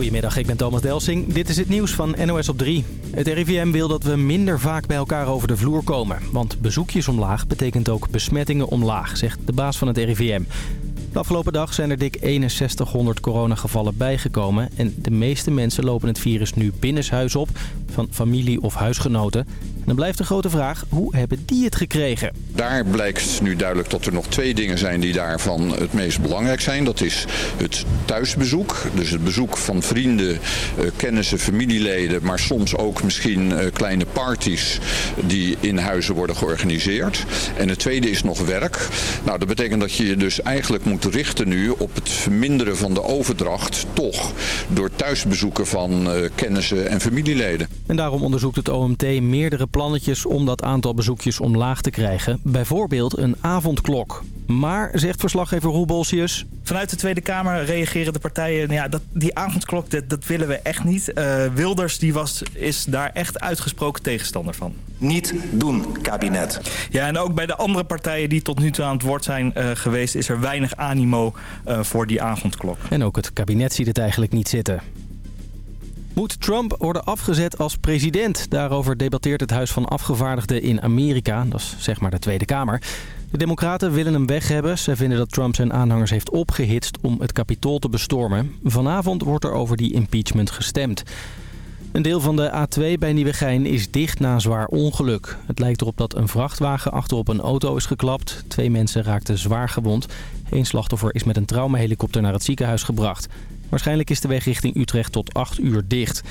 Goedemiddag, ik ben Thomas Delsing. Dit is het nieuws van NOS op 3. Het RIVM wil dat we minder vaak bij elkaar over de vloer komen. Want bezoekjes omlaag betekent ook besmettingen omlaag, zegt de baas van het RIVM. De afgelopen dag zijn er dik 6100 coronagevallen bijgekomen. En de meeste mensen lopen het virus nu binnenshuis op, van familie of huisgenoten. En dan blijft de grote vraag, hoe hebben die het gekregen? Daar blijkt nu duidelijk dat er nog twee dingen zijn die daarvan het meest belangrijk zijn. Dat is het thuisbezoek, dus het bezoek van vrienden, eh, kennissen, familieleden... maar soms ook misschien eh, kleine parties die in huizen worden georganiseerd. En het tweede is nog werk. Nou, dat betekent dat je je dus eigenlijk moet richten nu op het verminderen van de overdracht... toch door thuisbezoeken van uh, kennissen en familieleden. En daarom onderzoekt het OMT meerdere plannetjes om dat aantal bezoekjes omlaag te krijgen. Bijvoorbeeld een avondklok. Maar, zegt verslaggever Roel Bolsius... Vanuit de Tweede Kamer reageren de partijen... Nou ja, dat, die avondklok, dat, dat willen we echt niet. Uh, Wilders die was, is daar echt uitgesproken tegenstander van. Niet doen, kabinet. Ja, en ook bij de andere partijen die tot nu toe aan het woord zijn uh, geweest... is er weinig animo uh, voor die avondklok. En ook het kabinet ziet het eigenlijk niet zitten. Moet Trump worden afgezet als president? Daarover debatteert het Huis van Afgevaardigden in Amerika. Dat is zeg maar de Tweede Kamer. De democraten willen hem weg hebben. Zij vinden dat Trump zijn aanhangers heeft opgehitst om het kapitool te bestormen. Vanavond wordt er over die impeachment gestemd. Een deel van de A2 bij Nieuwegein is dicht na een zwaar ongeluk. Het lijkt erop dat een vrachtwagen achterop een auto is geklapt. Twee mensen raakten zwaar gewond. Eén slachtoffer is met een traumahelikopter naar het ziekenhuis gebracht. Waarschijnlijk is de weg richting Utrecht tot 8 uur dicht.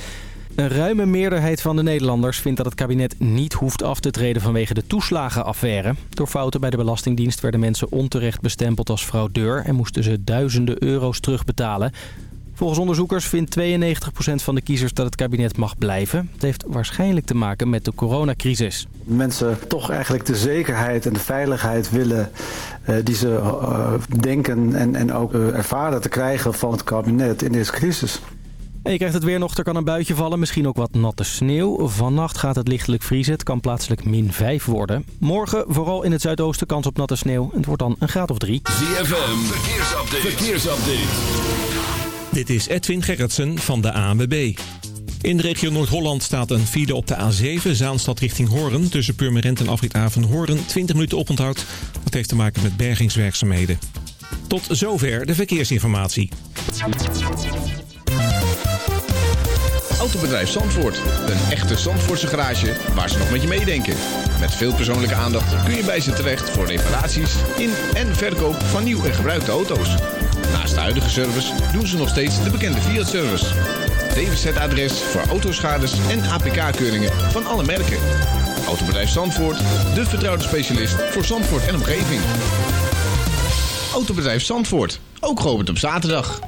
Een ruime meerderheid van de Nederlanders vindt dat het kabinet niet hoeft af te treden vanwege de toeslagenaffaire. Door fouten bij de Belastingdienst werden mensen onterecht bestempeld als fraudeur en moesten ze duizenden euro's terugbetalen. Volgens onderzoekers vindt 92% van de kiezers dat het kabinet mag blijven. Het heeft waarschijnlijk te maken met de coronacrisis. Mensen toch eigenlijk de zekerheid en de veiligheid willen uh, die ze uh, denken en, en ook uh, ervaren te krijgen van het kabinet in deze crisis. En je krijgt het weer nog, er kan een buitje vallen, misschien ook wat natte sneeuw. Vannacht gaat het lichtelijk vriezen, het kan plaatselijk min 5 worden. Morgen vooral in het zuidoosten kans op natte sneeuw. Het wordt dan een graad of 3. ZFM, verkeersupdate. verkeersupdate. Dit is Edwin Gerritsen van de ANWB. In de regio Noord-Holland staat een file op de A7, Zaanstad richting Hoorn. Tussen Purmerend en Afrithaven Hoorn, 20 minuten oponthoud. Dat heeft te maken met bergingswerkzaamheden. Tot zover de verkeersinformatie. Autobedrijf Zandvoort. Een echte Zandvoortse garage waar ze nog met je meedenken. Met veel persoonlijke aandacht kun je bij ze terecht voor reparaties in en verkoop van nieuw en gebruikte auto's. Naast de huidige service doen ze nog steeds de bekende Fiat-service. DWZ-adres voor autoschades en APK-keuringen van alle merken. Autobedrijf Zandvoort, de vertrouwde specialist voor Zandvoort en omgeving. Autobedrijf Zandvoort, ook geopend op zaterdag.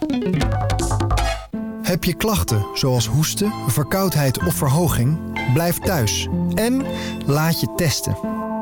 Heb je klachten zoals hoesten, verkoudheid of verhoging? Blijf thuis en laat je testen.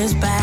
is back.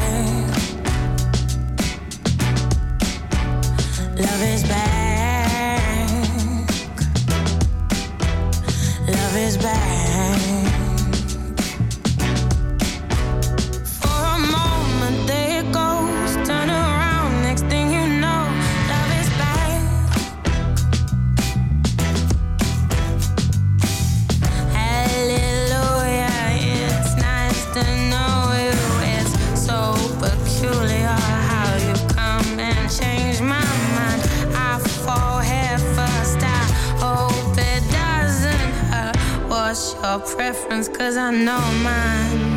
Your preference? Cause I know mine.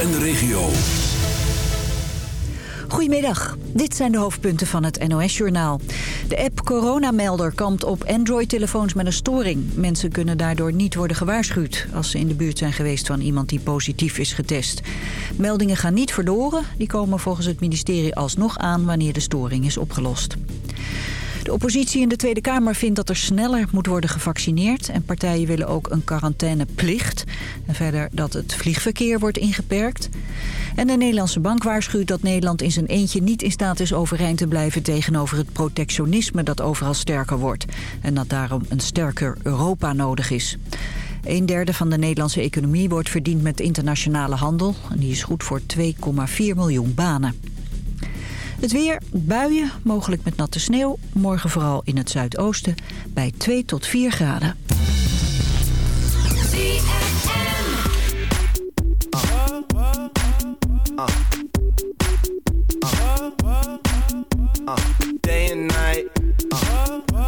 En de regio. Goedemiddag, dit zijn de hoofdpunten van het NOS-journaal. De app Coronamelder kampt op Android-telefoons met een storing. Mensen kunnen daardoor niet worden gewaarschuwd... als ze in de buurt zijn geweest van iemand die positief is getest. Meldingen gaan niet verloren. Die komen volgens het ministerie alsnog aan wanneer de storing is opgelost. De oppositie in de Tweede Kamer vindt dat er sneller moet worden gevaccineerd... en partijen willen ook een quarantaineplicht. En verder dat het vliegverkeer wordt ingeperkt. En de Nederlandse bank waarschuwt dat Nederland in zijn eentje niet in staat is overeind te blijven... tegenover het protectionisme dat overal sterker wordt. En dat daarom een sterker Europa nodig is. Een derde van de Nederlandse economie wordt verdiend met internationale handel. En die is goed voor 2,4 miljoen banen. Het weer, buien, mogelijk met natte sneeuw. Morgen vooral in het zuidoosten bij 2 tot 4 graden. Day.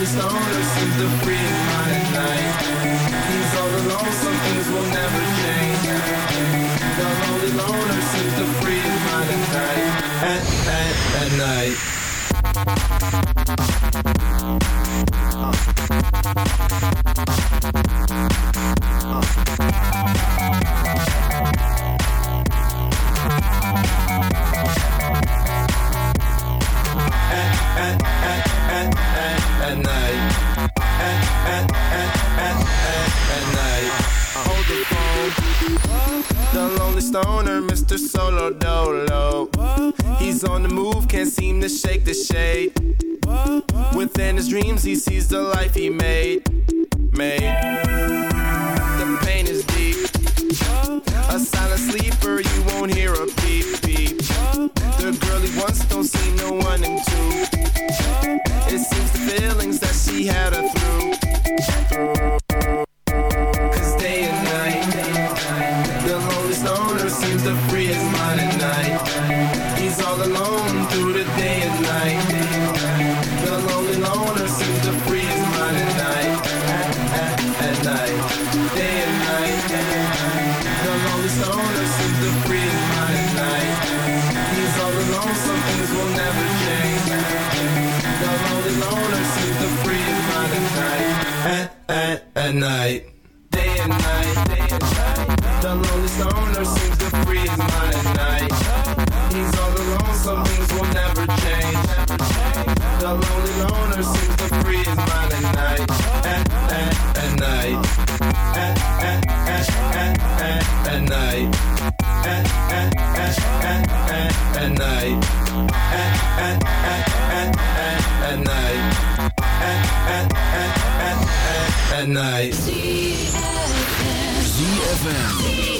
was lonesome, the free of night. at night. At night. ZFM.